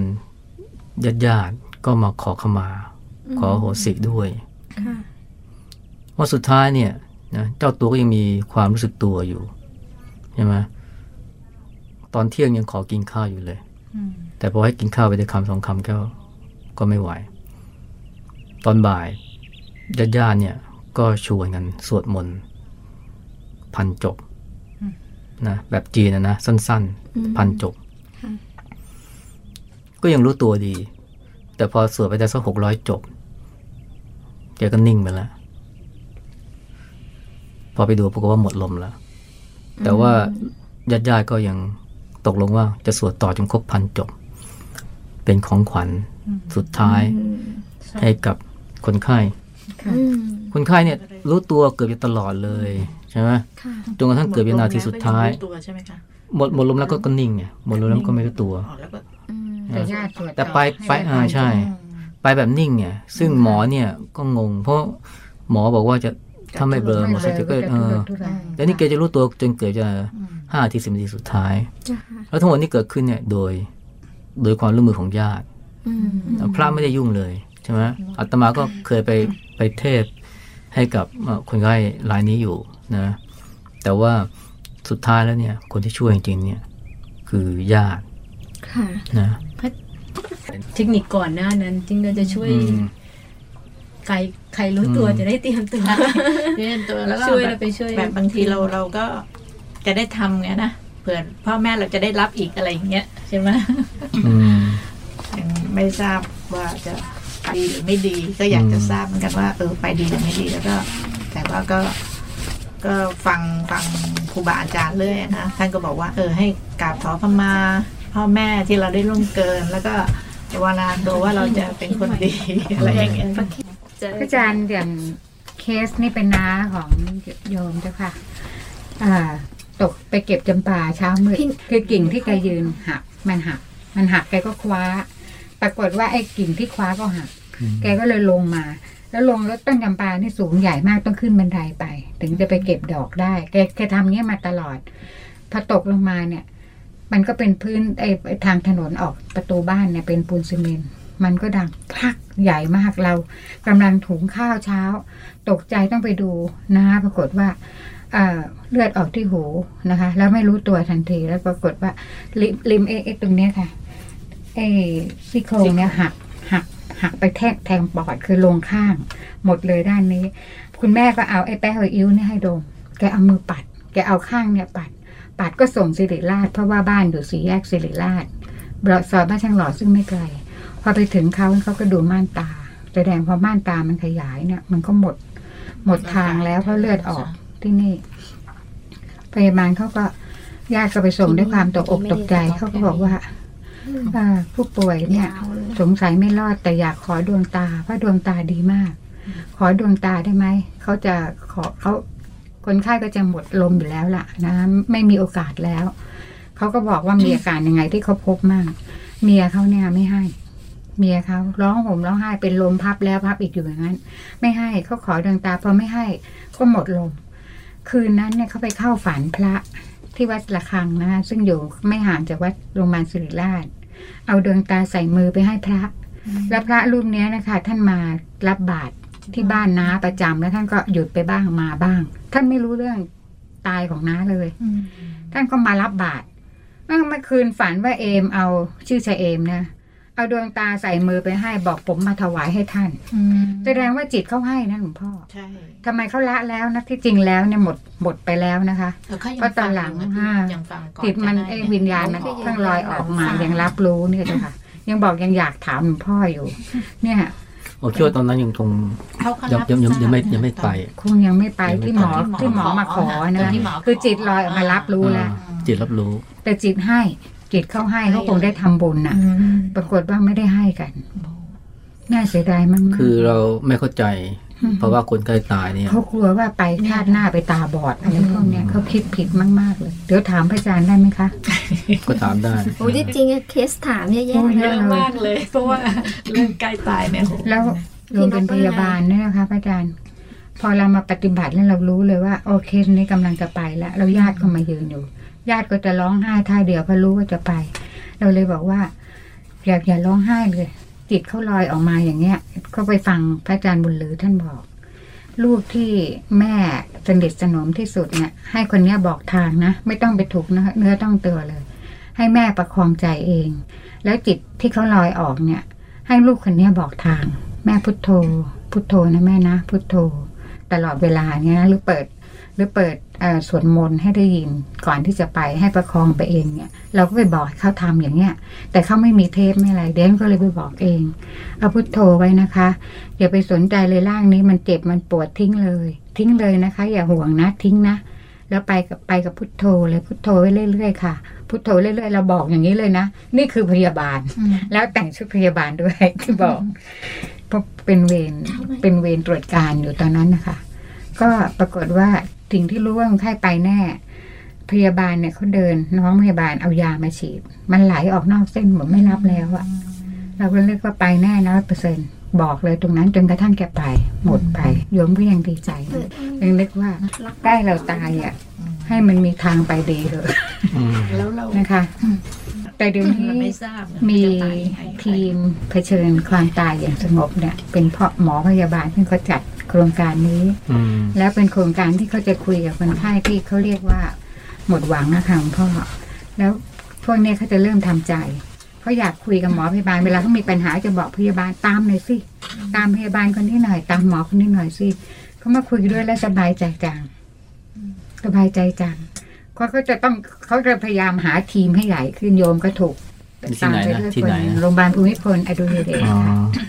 ญาติญาติๆ ก็มาขอขมา ขออโหสิด้วยค่ะว่าสุดท้ายเนี่ยนะเจ้าตัวก็ยังมีความรู้สึกตัวอยู่ใช่ไหมตอนเที่ยงยังขอกินข้าวอยู่เลยแต่พอให้กินข้าวไปได้คำสองคำก็ก็ไม่ไหว ตอนบ่ายญาติญาติๆเนี่ย ก็ชวนกันสวดมนต์พันจบนะแบบจีนนะนะสั้นอืมๆพันจบค่ะก็ยังรู้ตัวดี แต่พอสวดไปได้สักหกร้อยจบแกก็นิ่งไปแล้ว พอไปดูปรากฏว่าหมดลมแล้ว แต่ว่าญาติญาติๆก็ยังตกลงว่าจะสวดต่อจนครบพันจบ เป็นของขวัญสุดท้าย ให้กับคนไข้ คนไข้เนี่ย รู้ตัวเกือบจะตลอดเลยใช่ไหมจนกระทั่งเกือบวินาทีสุดท้าย หมดหมดลมแล้วก็ก็นิ่งไงหมดลมแล้วก็ไม่รู้ตัว แล้วก็อืมแต่ญาติสวดแต่ไปให้ไปด้อ่าใช่ ไปแบบนิ่งเนี่ย ซึ่งหมอเนี่ยก็งง เพราะหมอบอกว่าจะถ้าไม่เบลอหมอจะเกิดเออทุรายแล้วนี่แกจะรู้ตัวจนเกิดจะห้าทีสิบนาทีสุดท้ายจ้ะแล้วทั้งหมดนี้เกิดขึ้นเนี่ยโดย โดยความร่วมมือของญาติอืมพระไม่ได้ยุ่งเลยใช่ไหมอาตมาก็เคยไปไปเทศน์ให้กับเอ่อคนไข้รายนี้อยู่นะ แต่ว่าสุดท้ายแล้วเนี่ย คนที่ช่วยจริงๆเนี่ย คือญาติค่ะนะ เทคนิคก่อนหน้านั้นจริงเราจะช่วยอืมใครใครรู้ตัวอืมจะได้เตรียมตัวเรียนตัวแล้วก็ช่วยแบเราบไปช่วยแบบบางทีเราเราก็จะได้ทำไงนะเผื่อพ่อแม่เราจะได้รับอีกอะไรอย่างเงี้ยใช่ไหมอืมยังไม่ทราบว่าจะไปดีหรือไม่ดีก็อยากจะอืมทราบเหมือนกันว่าเออไปดีหรือไม่ดีแล้วก็ แต่ว่าก็ก็ฟังฟังครูบาอาจารย์เรื่อยนะท่านก็บอกว่า เออให้กราบขอขมาพ่อแม่ที่เราได้ล่วงเกินแล้วก็ ภาวนาดูว่าเราจะเป็นคนดีอะไรอย่างเงี้ยพระอาจารย์อย่างเคสนี่เป็นน้าของโยมเจ้าค่ะอ่าตกไปเก็บจำปาเช้ามืดพี่คือกิ่งที่แกยืนหัก มันหัก มันหักแกก็คว้า ปรากฏว่าไอ้กิ่งที่คว้าก็หัก แกก็เลยลงมา แล้วลงแล้วต้นจำปานี่สูงใหญ่มากต้องขึ้นบันไดไป ถึงจะไปเก็บดอกได้ แกแกทำเนี้ยมาตลอดพอตกลงมาเนี่ย มันก็เป็นพื้นไอ้ไอ้ทางถนนออกประตูบ้านเนี่ยเป็นปูนซีเมนต์มันก็ดังพักใหญ่มากเรากำลังถุงข้าวเช้า ตกใจต้องไปดูนะปรากฏว่าเอ่อเลือดออกที่หูนะคะ แล้วไม่รู้ตัวทันทีแล้วปรากฏว่าริมริมเอเอตรงเนี้ยค่ะไอ้ซี่โครงเนี่ยหักหักหักไปแทกแทงปอดคือลงข้าง หมดเลยด้านนี้ คุณแม่ก็เอาไอ้แป้ฮอยอิ้วเนี่ยให้ดม แกเอามือปัด แกเอาข้างเนี่ยปัด ปัดก็ส่งสิริราชเพราะว่าบ้านอยู่สี่แยกสิริราชเบรซอยบ้านช่างหล่อซึ่งไม่ไกล พอไปถึงเขาเขาก็ดูม่านตา แสดงพอม่านตามันขยายเนี่ยมันก็หมด หมดทางแล้วเพราะเลือดออกที่นี่พยาบาลเขาก็ญาติก็ไปส่งด้วยความตกอกตกใจเขาก็บอกว่าผู้ป่วยเนี่ย สงสัยไม่รอดแต่อยากขอดวงตาเพราะดวงตาดีมาก ขอดวงตาได้ไหมเขาจะขอเขา คนไข้ก็จะหมดลมอยู่แล้วล่ะนะไม่มีโอกาสแล้ว เขาก็บอกว่ามีอาการยังไงที่เขาพบมั่งเมียเขาเนี่ยไม่ให้ เมียเขาร้องห่มร้องไห้เป็นลมพับแล้วพับอีกอยู่อย่างนั้น ไม่ให้เขาขอดวงตาพอไม่ให้ก็หมดลม คืนนั้นเนี่ยเขาไปเข้าฝันพระที่วัดระฆังนะซึ่งอยู่ไม่ห่างจากวัดโรงพยาบาลศิริราช เอาดวงตาใส่มือไปให้พระ แล้วพระรูปนี้นะคะ ท่านมารับบาตร ที่บ้านน้าประจำแล้วท่านก็หยุดไปบ้างมาบ้าง ท่านไม่รู้เรื่องตายของน้าเลย ท่านก็มารับบาตรเมื่อเมื่อคืนฝันว่าเอมเอาชื่อชะเอมนะเอาดวงตาใส่มือไปให้บอกผมมาถวายให้ท่านแสดงว่าจิตเขาให้นะหลวงพ่อใช่ทำไมเขาละแล้วนะที่จริงแล้วเนี่ยหมดหมดไปแล้วนะคะแต่เขายังเพราะตอนหลังฟัยู่อ่ายังฟังก่อนจิตมันจะให้ไอ้วิญญาณมันเพิ่งลอยออกมายังรับรู้เนี่ยเจ้าค่ะ ยังบอกยังอยากถามหลวงพ่ออยู่ เนี่ย โอ้คิดว่าตอนนั้นยังคงเขาก็ยังรับยังยังยังไม่ทราบยังไม่ไป คงยังไม่ไปยังไม่ที่หมอไปที่หมอมาขอตอนะนที่หมอขอคือจิตลอยออกมารับรู้แล้วอ่าจิตรับรู้ แต่จิตให้จิตเข้าให้เขาคงได้ทำบุญน่ะ ปรากฏว่าไม่ได้ให้กัน น่าเสียดายมากๆคือเราไม่เข้าใจ เพราะว่าคนใกล้ตายเนี่ยเขากลัวว่าไปชาติหน้าไปตาบอดอะไรพวกเนี้ยเขาคิดผิดมากๆเลยเดี๋ยวถามพระอาจารย์ได้ไหมคะ ก็ถามได้โอ้ที่จริงอะเคสถามเยอะแยะโอ้เลยเยอะมากเลยเพราะว่าเรื่องใกล้ตายเนี่ยโหแล้วรวมเป็นพยาบาลเนี่ยนะคะพระอาจารย์พอเรามาปฏิบัติแล้วเรารู้เลยว่า โอเคนี้กำลังจะไปแล้วเราญาติก็มายืนอยู่ ญาติก็จะร้องไห้ท่าเดียวเพราะรู้ว่าจะไป เราเลยบอกว่าอย่าอย่าร้องไห้เลย จิตเขาลอยออกมาอย่างเงี้ยก็ไปฟังพระอาจารย์บุญลือท่านบอก ลูกที่แม่สนิทสนมที่สุดเนี่ย ให้คนเนี้ยบอกทางนะไม่ต้องไปถูกนื้อเนื้อต้องตัวเลย ให้แม่ประคองใจเอง แล้วจิตที่เขาลอยออกเนี่ย ให้ลูกคนเนี้ยบอกทาง แม่พุทโธ พุทโธนะแม่นะ พุทโธ ตลอดเวลาเนี้ยนะหรือเปิด หรือเปิดเอ่อสวดมนต์ให้ได้ยินก่อนที่จะไปให้ประคองไปเองเนี่ย เราก็ไปบอกให้เขาทำอย่างเงี้ย แต่เขาไม่มีเทปไม่อะไรเดนก็เลยไปบอกเองเอาพุทโธไว้นะคะอย่าไปสนใจเลยร่างนี้มันเจ็บมันปวดทิ้งเลย ทิ้งเลยนะคะ อย่าห่วงนะทิ้งนะแล้วไปกับไปกับพุทโธเลยพุทโธไว้เรื่อยๆค่ะ พุทโธเรื่อยๆเราบอกอย่างนี้เลยนะนี่คือพยาบาล แล้วแต่งชุดพยาบาลด้วยที่บอกเพราะเป็นเวรเป็นเวรตรวจการอยู่ตอนนั้นนะคะ ก็ปรากฏว่า สิ่งที่รู้ว่าคนไข้ไปแน่ พยาบาลเนี่ยเขาเดินน้องพยาบาลเอายามาฉีด มันไหลออกนอกเส้นหมดไม่รับแล้วอะเราก็เรียกว่าไปแน่นะเปอร์เซ็นต์บอกเลยตรงนั้นจนกระทั่งแกไป หมดไปโยมก็ยังดีใจนะยังนึกว่าใกล้เราตายอะให้มันมีทางไปดีเถอะอืมแล้วเรานะคะ แต่เดี๋ยวนี้เราไม่ทราบนะมีจะตายยังไงทีมเผชิญความตายอย่างสงบเนี่ย เป็นเพราะหมอพยาบาลที่เขาจัด โครงการนี้อืมแล้วเป็นโครงการที่เขาจะคุยกับคนไข้ที่เขาเรียกว่าหมดหวังนะคะหลวงพ่อแล้วพวกเนี้ยเขาจะเริ่มทำใจเขาอยากคุยกับหมอพยาบาลเวลาเขามีปัญหาจะบอกพยาบาลตามหน่อยสิตามพยาบาลคนนี้หน่อย ตามหมอคนนี้หน่อยสิเขามาคุยด้วยแล้วสบายใจจังสบายใจจังเขาก็จะต้องเขาจะพยายามหาทีมให้ใหญ่ขึ้นโยมก็ถูกที่ไหนนะตามปเรื่อยที่ไหนคนะโรงพยาบาลภูมิพลอดุลยเดชอ๋อค่ะ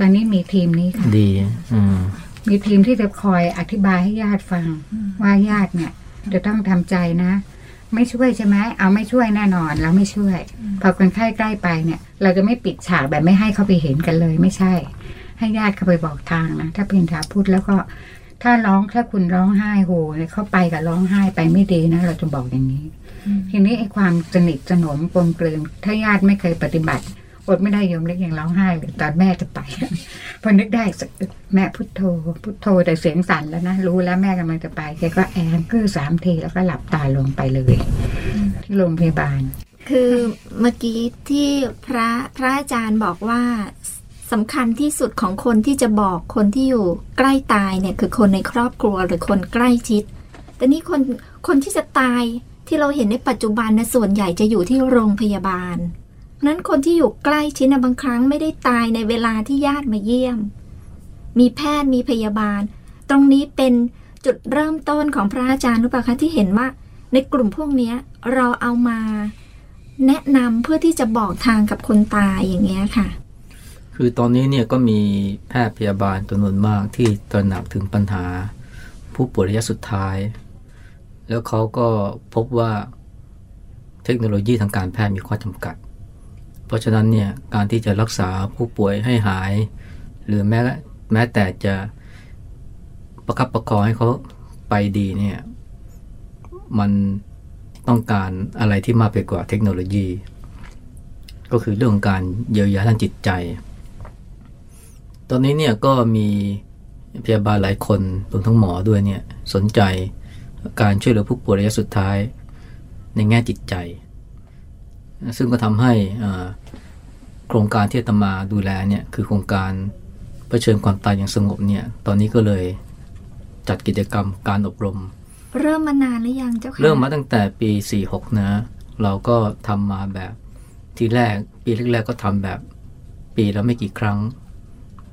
ตอนนี้มีทีมนี้ค่ะดี อืม มีทีมที่จะคอยอธิบายให้ญาติฟังว่าญาติเนี่ย จะต้องทำใจนะ ไม่ช่วยใช่ไหมเอาไม่ช่วยแน่นอนเราไม่ช่วยพอคนไข้ใกล้ไปเนี่ย เราจะไม่ปิดฉากแบบไม่ให้เขาไปเห็นกันเลยไม่ใช่ ให้ญาติเขาไปบอกทางนะถ้าเป็นชาพูดแล้วก็ถ้าร้องถ้าคุณร้องไห้โหเนี่ยเขาไปกับร้องไห้ไปไม่ดีนะ เราจะบอกอย่างนี้ ทีนี้ไอ้ความสนิทสนมกลมกลืนถ้าญาติไม่เคยปฏิบัติ อดไม่ได้โยมเล็กยังร้องไห้เลยตอนแม่จะไป พอนึกได้สักแม่พุทโธ พุทโธแต่เสียงสั่นแล้วนะรู้แล้วแม่กำลังจะไปแกก็แอนกือสามทีแล้วก็หลับตาลงไปเลย ที่โรงพยาบาล คือเมื่อกี้ที่พระพระอาจารย์บอกว่าสำคัญที่สุดของคนที่จะบอกคนที่อยู่ใกล้ตายเนี่ยคือคนในครอบครัวหรือคนใกล้ชิด แต่นี่คนคนที่จะตายที่เราเห็นในปัจจุบันนะส่วนใหญ่จะอยู่ที่โรงพยาบาล นั้นคนที่อยู่ใกล้ชิดนะบางครั้งไม่ได้ตายในเวลาที่ญาติมาเยี่ยม มีแพทย์มีพยาบาล ตรงนี้เป็นจุดเริ่มต้นของพระอาจารย์หรือเปล่าคะที่เห็นว่าในกลุ่มพวกนี้เราเอามาแนะนำเพื่อที่จะบอกทางกับคนตายอย่างเงี้ยค่ะ คือตอนนี้เนี่ยก็มีแพทย์พยาบาลจำนวนมากที่ตระหนักถึงปัญหาผู้ป่วยระยะสุดท้าย แล้วเขาก็พบว่าเทคโนโลยีทางการแพทย์มีข้อจำกัด ราะฉะนั้นเนี่ยการที่จะรักษาผู้ป่วยให้หาย หรือแม้แม้แต่จะประคับประคองให้เขาไปดีเนี่ยมันต้องการอะไรที่มากไปกว่าเทคโนโลยี ก็คือเรื่องของการเยียวยาทางจิตใจ ตอนนี้เนี่ยก็มีพยาบาลหลายคนรวมทั้งหมอด้วยเนี่ยสนใจการช่วยเหลือผู้ป่วยระยะสุดท้ายในแง่จิตใจ ซึ่งก็ทำให้อ่าโครงการที่อาตมาดูแลเนี่ยคือโครงการเผชิญความตายอย่างสงบเนี่ยตอนนี้ก็เลยจัดกิจกรรมการอบรม เริ่มมานานหรือยังเจ้าค่ะเริ่มมาตั้งแต่ปี 46 นะ เราก็ทำมาแบบทีแรกปีแรกๆก็ทำแบบปีละไม่กี่ครั้ง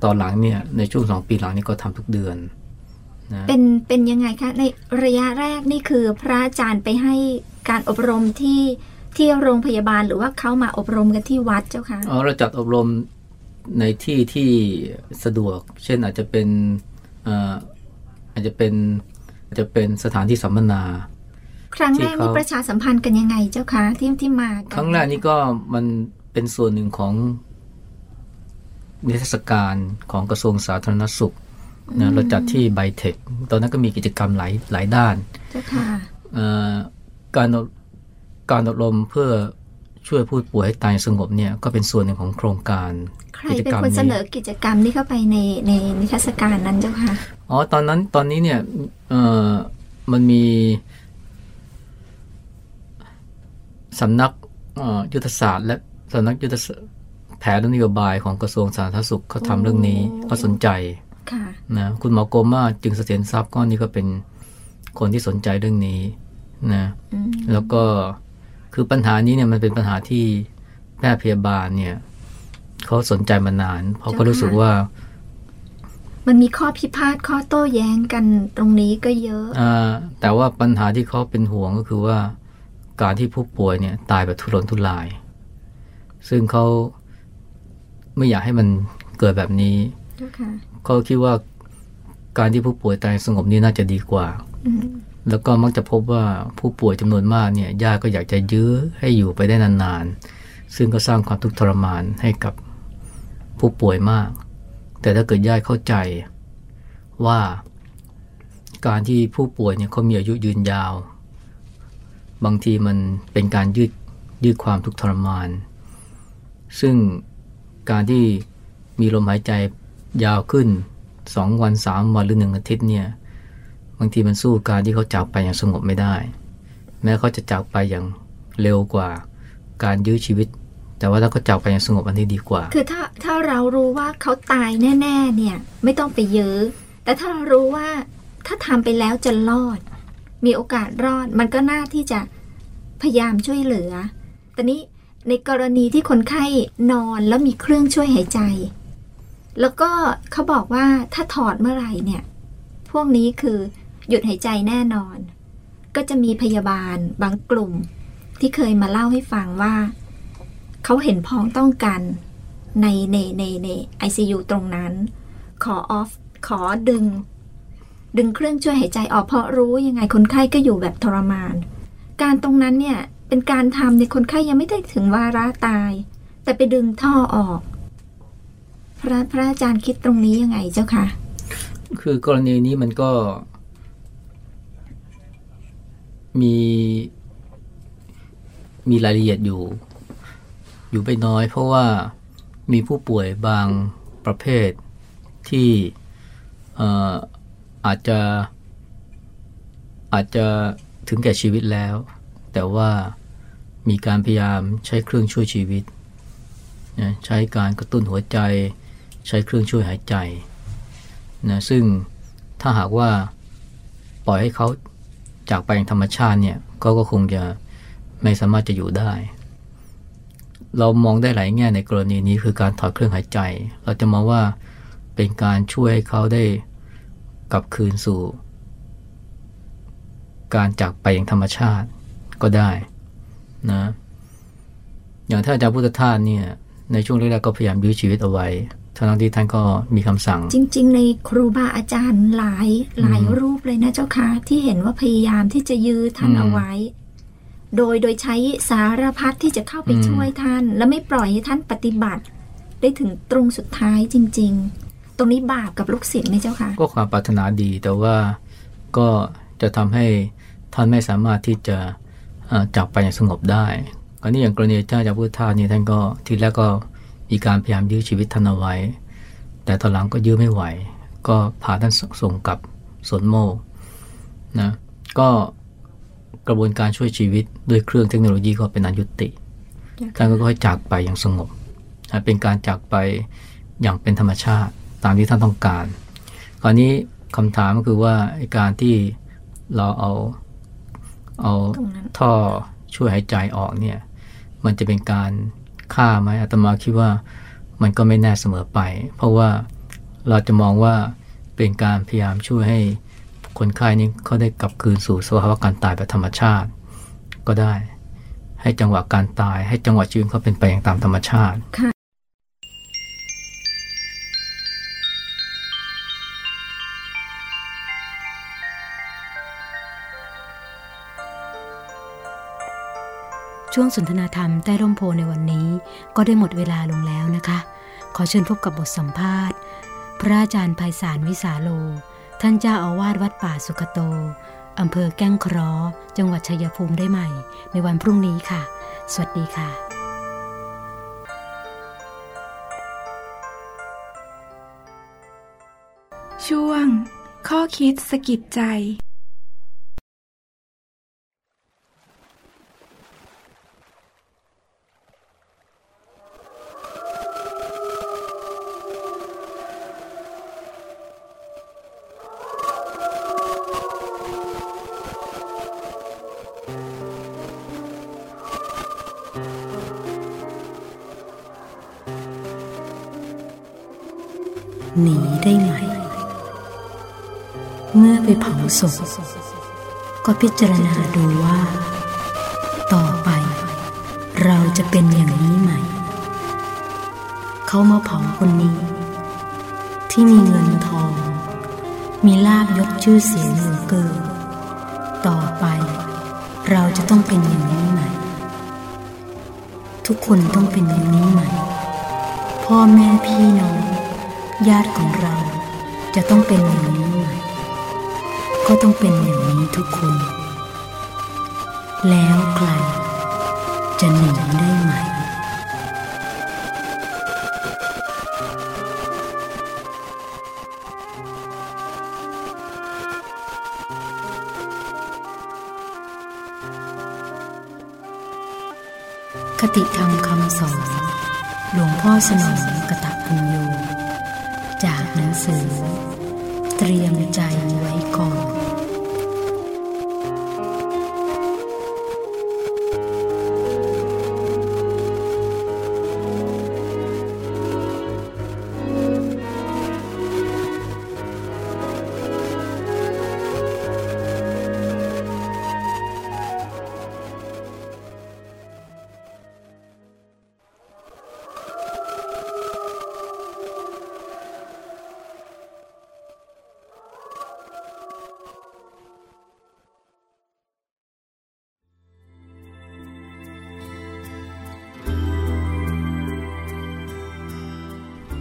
ตอนหลังเนี่ยในช่วงสองปีหลังนี่ก็ทำทุกเดือนนะเป็นเป็นยังไงคะในระยะแรกนี่คือพระอาจารย์ไปให้การอบรมที่ ที่โรงพยาบาลหรือว่าเขามาอบรมกันที่วัดเจ้าค่ะอ๋อเราจัดอบรมในที่ที่สะดวก เช่นอาจจะเป็นเอ่ออาจจะเป็นอาจจะเป็นสถานที่สัมมนา ครั้งแรกที่เขานี่ประชาสัมพันธ์กันยังไงเจ้าคะที่ที่มากันครั้งแรกนี่ก็มันเป็นส่วนหนึ่งของนิทรรศการของกระทรวงสาธารณสุขนะเราจัดที่ไบเทคตอนนั้นก็มีกิจกรรมหลายหลายด้านเจ้าค่ะเอ่อการอบ การอบรมเพื่อช่วยผู้ป่วยให้ตายสงบเนี่ยก็เป็นส่วนหนึ่งของโครงการใครเป็นคนเสนอกิจกรรมนี้เข้าไปในในนิทรรศการนั้นเจ้าค่ะอ๋อตอนนั้นตอนนี้เนี่ยเอ่อมันมีสำนักเอ่อยุทธศาสตร์ และสำนักยุทธศาสตร์แผนและนโยบายของกระทรวงสาธารณสุขเขาทำเรื่องนี้โอ้เขาสนใจค่ะนะคุณหมอโกมาจึงเสถียรทรัพย์ก็นี่ก็เป็นคนที่สนใจเรื่องนี้นะอืมแล้วก็ คือปัญหานี้เนี่ยมันเป็นปัญหาที่แพทย์พยาบาลเนี่ยเขาสนใจมานาน เพราะเขารู้สึกว่า มันมีข้อพิพาทข้อโต้แย้งกันตรงนี้ก็เยอะอ่าแต่ว่าปัญหาที่เขาเป็นห่วงก็คือว่า การที่ผู้ป่วยเนี่ย ตายแบบทุรนทุราย ซึ่งเขาไม่อยากให้มันเกิดแบบนี้เจ้าค่ะเขาคิดว่าการที่ผู้ป่วยตายสงบนี่น่าจะดีกว่าอืม แล้วก็มักจะพบว่าผู้ป่วยจำนวนมากเนี่ยญาติก็อยากจะยื้อให้อยู่ไปได้นานๆ ซึ่งก็สร้างความทุกข์ทรมานให้กับผู้ป่วยมาก แต่ถ้าเกิดญาติเข้าใจว่าการที่ผู้ป่วยเนี่ยเขามีอายุยืนยาว บางทีมันเป็นการยืดยืดความทุกข์ทรมาน ซึ่งการที่มีลมหายใจยาวขึ้นสองวันสามวันหรือหนึ่งอาทิตย์เนี่ย บางทีมันสู้การที่เขาจากไปอย่างสงบไม่ได้ แม้เขาจะจากไปอย่างเร็วกว่าการยื้อชีวิต แต่ว่าถ้าเขาจากไปอย่างสงบอันนี้ดีกว่า คือถ้าถ้าเรารู้ว่าเขาตายแน่ ๆ เนี่ย ไม่ต้องไปเยอะแต่ถ้าเรารู้ว่าถ้าทำไปแล้วจะรอด มีโอกาสรอดมันก็น่าที่จะพยายามช่วยเหลือ แต่นี้ในกรณีที่คนไข้นอนแล้วมีเครื่องช่วยหายใจ แล้วก็เขาบอกว่าถ้าถอดเมื่อไหร่เนี่ย พวกนี้คือ หยุดหายใจแน่นอน ก็จะมีพยาบาลบางกลุ่ม ที่เคยมาเล่าให้ฟังว่า เขาเห็นพ้องต้องกันในในในใน ICU ตรงนั้น ขอออฟขอดึง ดึงเครื่องช่วยหายใจออกเพราะรู้ยังไงคนไข้ก็อยู่แบบทรมาน การตรงนั้นเนี่ยเป็นการทำในคนไข้ยังไม่ได้ถึงวาระตาย แต่ไปดึงท่อออก พระพระอาจารย์คิดตรงนี้ยังไงเจ้าคะคือกรณีนี้มันก็ มีมีรายละเอียดอยู่ อยู่ไม่น้อย เพราะว่ามีผู้ป่วยบางประเภทที่ออาจจะอาจจะถึงแก่ชีวิตแล้ว แต่ว่ามีการพยายามใช้เครื่องช่วยชีวิต ใช้การกระตุ้นหัวใจ ใช้เครื่องช่วยหายใจนะซึ่งถ้าหากว่าปล่อยให้เขา จากไปอย่างธรรมชาติเนี่ยก็ก็คงจะไม่สามารถจะอยู่ได้ เรามองได้หลายแง่ในกรณีนี้คือการถอดเครื่องหายใจ เราจะมองว่าเป็นการช่วยให้เขาได้กลับคืนสู่ การจากไปอย่างธรรมชาติก็ได้นะอย่างท่านอาจารย์พุทธทาสเนี่ยในช่วงแรกๆก็พยายามยื้อชีวิตเอาไว้ ทั้งที่ท่านก็มีคำสั่ง จริง ๆ ในครูบาอาจารย์หลายหลายอืมรูปเลยนะเจ้าค่ะที่เห็นว่าพยายามที่จะยื้อท่านอืมเอาไว้ โดยโดยใช้สารพัดที่จะเข้าไปอืมช่วยท่าน และไม่ปล่อยให้ท่านปฏิบัติ ได้ถึงตรงสุดท้ายจริง ๆ ตรงนี้บาปกับลูกศิษย์ไหมเจ้าค่ะ ก็ความปรารถนาดีแต่ว่าก็จะทำให้ท่านไม่สามารถที่จะเอ่อจากไปอย่างสงบได้กรณีอย่างกรณีท่านอาจารย์พุทธทาสเนี่ยท่านก็ทีแรกก็ มีการพยายามยื้อชีวิตท่านเอาไว้ แต่ตอนหลังก็ยื้อไม่ไหว ก็พาท่านส่งกลับสวนโมกนะก็กระบวนการช่วยชีวิตด้วยเครื่องเทคโนโลยีก็เป็นอันยุติ ท่านก็ค่อยจากไปอย่างสงบนะเป็นการจากไปอย่างเป็นธรรมชาติตามที่ท่านต้องการ คราวนี้คำถามก็คือว่าไอ้การที่เราเอาเอาตรงนั้นท่อช่วยหายใจออกเนี่ย มันจะเป็นการ ค่าไหมอาตมาคิดว่ามันก็ไม่แน่เสมอไป เพราะว่าเราจะมองว่าเป็นการพยายามช่วยให้คนไข้นี้เขาได้กลับคืนสู่สภาวะการตายแบบธรรมชาติ ก็ได้ ให้จังหวะการตาย ให้จังหวะชีวิตเขาเป็นไปอย่างตามธรรมชาติ ช่วงสนทนาธรรมใต้ร่มโพในวันนี้ ก็ได้หมดเวลาลงแล้วนะคะ ขอเชิญพบกับบทสัมภาษณ์ พระอาจารย์ไพศาลวิสาโล ท่านเจ้าอาวาสวัดป่าสุกโตอำเภอแก้งคราะห์จังหวัดชัยภูมิได้ใหม่ ในวันพรุ่งนี้ค่ะ สวัสดีค่ะช่วง ข้อคิดสะกิดใจ ศพ ก็พิจารณาดูว่า ต่อไป เราจะเป็นอย่างนี้ไหม เขามาเผาคนนี้ ที่มีเงินทอง มีลาบยศชื่อเสียงเหลือเกินต่อไป เราจะต้องเป็นอย่างนี้ไหม ทุกคนต้องเป็นอย่างนี้ไหม พ่อแม่พี่น้องญาติของเราจะต้องเป็นอย่างนี้ ก็ต้องเป็นอย่างนี้ทุกคน แล้วใครจะหนีได้ไหม คติธรรมคำสอน หลวงพ่อสนองกระตปุญโยจากหนังสือ เตรียมใจไว้ก่อน